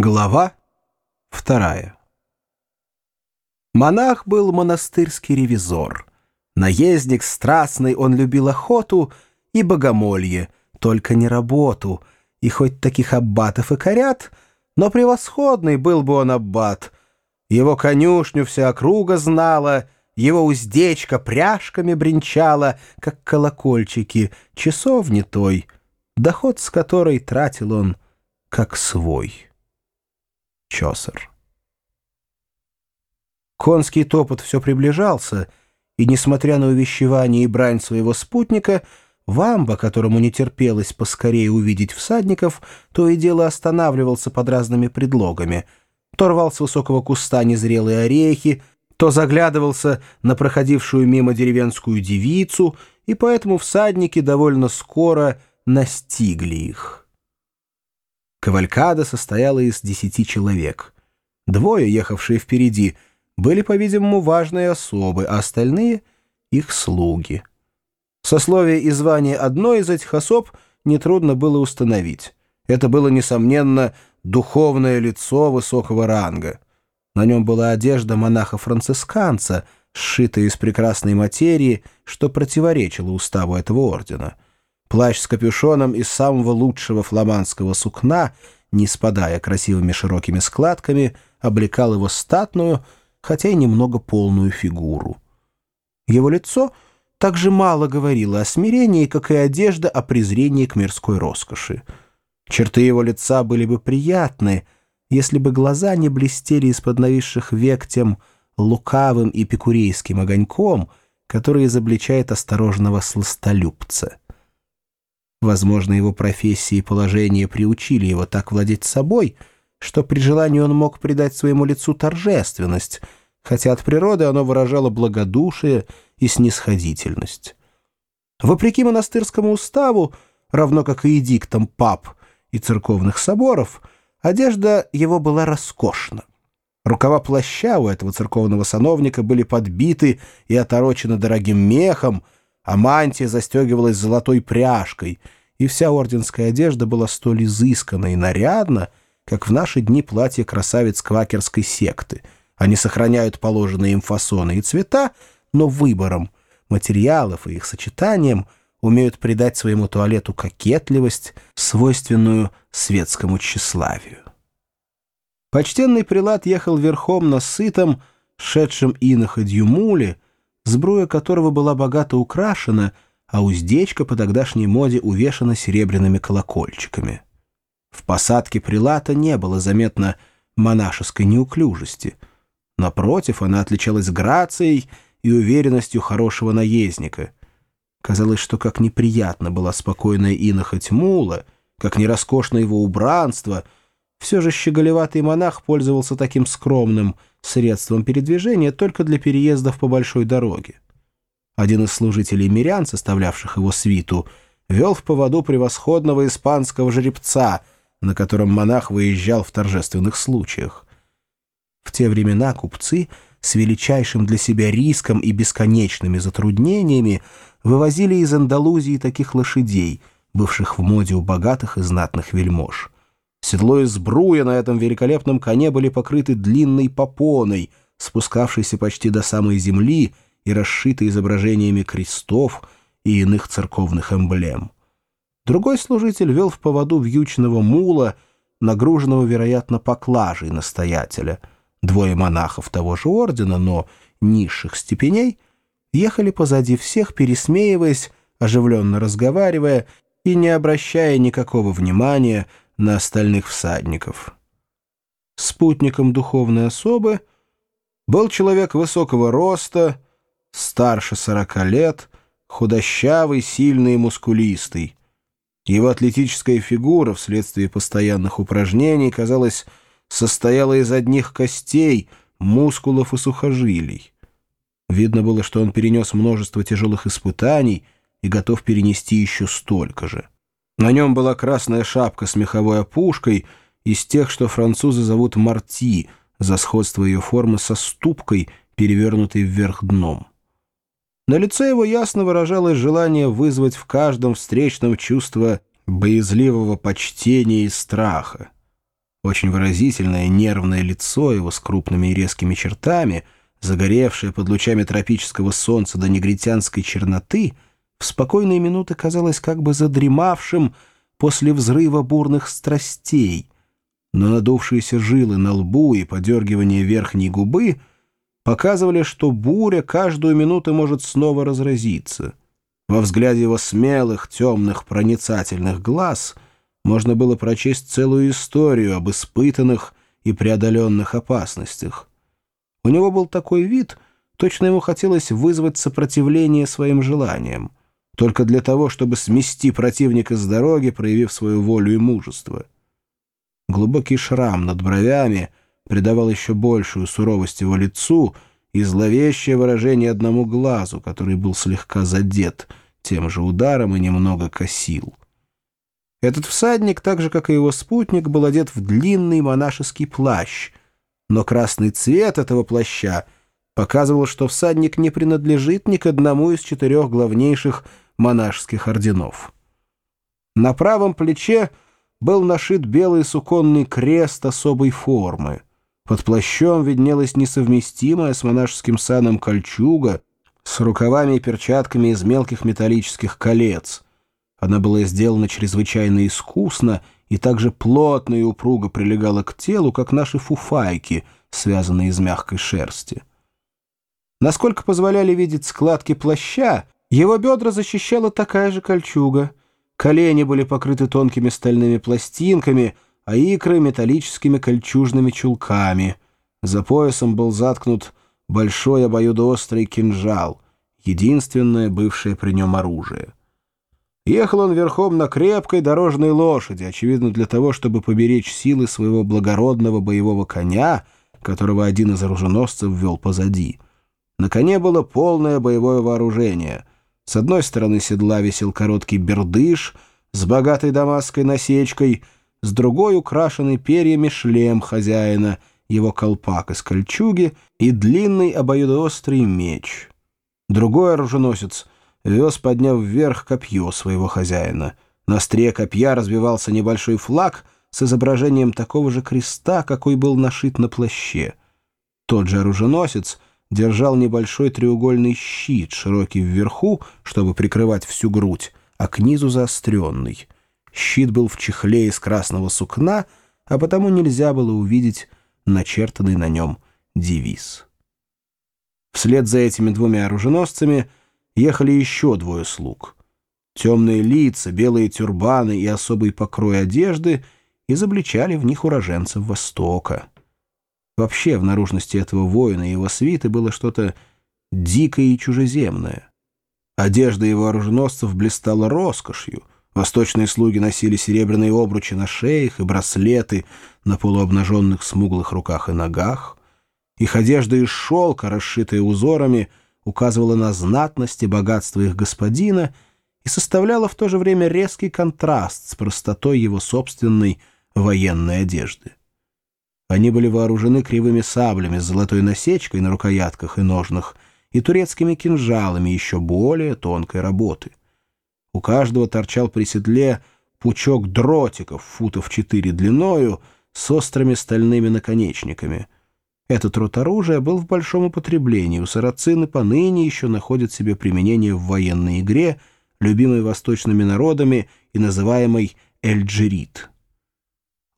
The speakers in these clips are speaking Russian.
Глава вторая Монах был монастырский ревизор. Наездник страстный, он любил охоту и богомолье, только не работу, и хоть таких аббатов и корят, но превосходный был бы он аббат. Его конюшню вся округа знала, его уздечка пряжками бренчала, как колокольчики, часов той, доход с которой тратил он как свой. Чосер. Конский топот все приближался, и, несмотря на увещевание и брань своего спутника, Вамба, которому не терпелось поскорее увидеть всадников, то и дело останавливался под разными предлогами. То рвал с высокого куста незрелые орехи, то заглядывался на проходившую мимо деревенскую девицу, и поэтому всадники довольно скоро настигли их. Кавалькада состояла из десяти человек. Двое, ехавшие впереди, были, по-видимому, важные особы, а остальные — их слуги. Сословие и звание одной из этих особ нетрудно было установить. Это было, несомненно, духовное лицо высокого ранга. На нем была одежда монаха-францисканца, сшитая из прекрасной материи, что противоречило уставу этого ордена — Плащ с капюшоном из самого лучшего фламандского сукна, не спадая красивыми широкими складками, облекал его статную, хотя и немного полную фигуру. Его лицо также мало говорило о смирении, как и одежда о презрении к мирской роскоши. Черты его лица были бы приятны, если бы глаза не блестели из-под нависших век тем лукавым и пикурейским огоньком, который изобличает осторожного сластолюбца. Возможно, его профессия и положение приучили его так владеть собой, что при желании он мог придать своему лицу торжественность, хотя от природы оно выражало благодушие и снисходительность. Вопреки монастырскому уставу, равно как и эдиктам пап и церковных соборов, одежда его была роскошна. Рукава плаща у этого церковного сановника были подбиты и оторочены дорогим мехом, а мантия застегивалась золотой пряжкой, и вся орденская одежда была столь изысканна и нарядна, как в наши дни платье красавиц квакерской секты. Они сохраняют положенные им фасоны и цвета, но выбором материалов и их сочетанием умеют придать своему туалету кокетливость, свойственную светскому тщеславию. Почтенный прилад ехал верхом на сытом, шедшем иноходью муле, сбруя которого была богато украшена, а уздечка по тогдашней моде увешана серебряными колокольчиками. В посадке прилата не было заметно монашеской неуклюжести. Напротив, она отличалась грацией и уверенностью хорошего наездника. Казалось, что как неприятно была спокойная инохоть мула, как нероскошно его убранство, все же щеголеватый монах пользовался таким скромным — средством передвижения только для переездов по большой дороге. Один из служителей мирян, составлявших его свиту, вел в поводу превосходного испанского жеребца, на котором монах выезжал в торжественных случаях. В те времена купцы с величайшим для себя риском и бесконечными затруднениями вывозили из Андалузии таких лошадей, бывших в моде у богатых и знатных вельмож. Седло и сбруя на этом великолепном коне были покрыты длинной попоной, спускавшейся почти до самой земли и расшитой изображениями крестов и иных церковных эмблем. Другой служитель вел в поводу вьючного мула, нагруженного, вероятно, поклажей настоятеля. Двое монахов того же ордена, но низших степеней, ехали позади всех, пересмеиваясь, оживленно разговаривая и не обращая никакого внимания на остальных всадников. Спутником духовной особы был человек высокого роста, старше сорока лет, худощавый, сильный и мускулистый. Его атлетическая фигура вследствие постоянных упражнений, казалось, состояла из одних костей, мускулов и сухожилий. Видно было, что он перенес множество тяжелых испытаний и готов перенести еще столько же. На нем была красная шапка с меховой опушкой из тех, что французы зовут «марти», за сходство ее формы со ступкой, перевернутой вверх дном. На лице его ясно выражалось желание вызвать в каждом встречном чувство боязливого почтения и страха. Очень выразительное нервное лицо его с крупными и резкими чертами, загоревшее под лучами тропического солнца до негритянской черноты, в спокойные минуты казалось как бы задремавшим после взрыва бурных страстей, но надувшиеся жилы на лбу и подергивание верхней губы показывали, что буря каждую минуту может снова разразиться. Во взгляде его смелых, темных, проницательных глаз — можно было прочесть целую историю об испытанных и преодоленных опасностях. У него был такой вид, точно ему хотелось вызвать сопротивление своим желаниям, только для того, чтобы смести противника с дороги, проявив свою волю и мужество. Глубокий шрам над бровями придавал еще большую суровость его лицу и зловещее выражение одному глазу, который был слегка задет тем же ударом и немного косил. Этот всадник, так же, как и его спутник, был одет в длинный монашеский плащ, но красный цвет этого плаща показывал, что всадник не принадлежит ни к одному из четырех главнейших монашеских орденов. На правом плече был нашит белый суконный крест особой формы. Под плащом виднелась несовместимая с монашеским саном кольчуга с рукавами и перчатками из мелких металлических колец — она была сделана чрезвычайно искусно и также плотно и упруго прилегала к телу, как наши фуфайки, связанные из мягкой шерсти. Насколько позволяли видеть складки плаща, его бедра защищала такая же кольчуга. Колени были покрыты тонкими стальными пластинками, а икры — металлическими кольчужными чулками. За поясом был заткнут большой обоюдоострый кинжал, единственное бывшее при нем оружие. Ехал он верхом на крепкой дорожной лошади, очевидно, для того, чтобы поберечь силы своего благородного боевого коня, которого один из оруженосцев вел позади. На коне было полное боевое вооружение. С одной стороны седла висел короткий бердыш с богатой дамасской насечкой, с другой — украшенный перьями шлем хозяина, его колпак из кольчуги и длинный обоюдоострый меч. Другой оруженосец — вез, подняв вверх копье своего хозяина. На острие копья разбивался небольшой флаг с изображением такого же креста, какой был нашит на плаще. Тот же оруженосец держал небольшой треугольный щит, широкий вверху, чтобы прикрывать всю грудь, а к низу заостренный. Щит был в чехле из красного сукна, а потому нельзя было увидеть начертанный на нем девиз. Вслед за этими двумя оруженосцами — ехали еще двое слуг. Темные лица, белые тюрбаны и особый покрой одежды изобличали в них уроженцев Востока. Вообще в наружности этого воина и его свиты было что-то дикое и чужеземное. Одежда его оруженосцев блистала роскошью. Восточные слуги носили серебряные обручи на шеях и браслеты на полуобнаженных смуглых руках и ногах. Их одежда из шелка, расшитая узорами — указывала на знатность и богатство их господина и составляла в то же время резкий контраст с простотой его собственной военной одежды. Они были вооружены кривыми саблями с золотой насечкой на рукоятках и ножнах и турецкими кинжалами еще более тонкой работы. У каждого торчал при седле пучок дротиков футов четыре длиною с острыми стальными наконечниками — этот род оружия был в большом употреблении. У сарацины поныне еще находят себе применение в военной игре, любимой восточными народами и называемой эльджерит.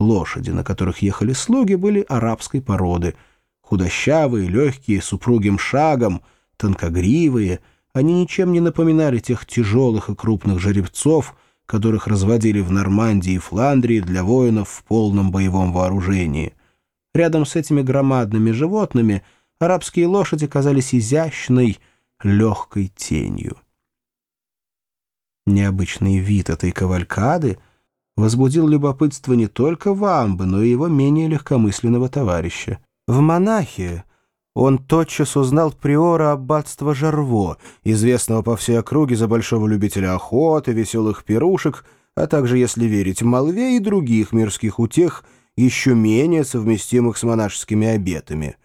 Лошади, на которых ехали слуги, были арабской породы. Худощавые, легкие, с упругим шагом, тонкогривые. Они ничем не напоминали тех тяжелых и крупных жеребцов, которых разводили в Нормандии и Фландрии для воинов в полном боевом вооружении. Рядом с этими громадными животными арабские лошади казались изящной, легкой тенью. Необычный вид этой кавалькады возбудил любопытство не только Вамбы, но и его менее легкомысленного товарища. В монахе он тотчас узнал приора аббатства Жарво, известного по всей округе за большого любителя охоты, веселых пирушек, а также, если верить молве, и других мирских утех — еще менее совместимых с монашескими обетами.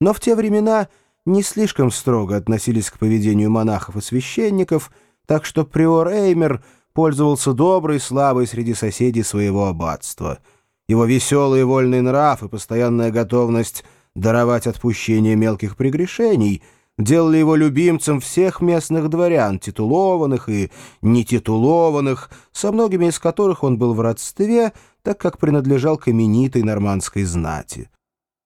Но в те времена не слишком строго относились к поведению монахов и священников, так что приор Эймер пользовался доброй славой среди соседей своего аббатства. Его веселый и вольный нрав и постоянная готовность даровать отпущение мелких прегрешений делали его любимцем всех местных дворян, титулованных и нетитулованных, со многими из которых он был в родстве, так как принадлежал к именитой нормандской знати.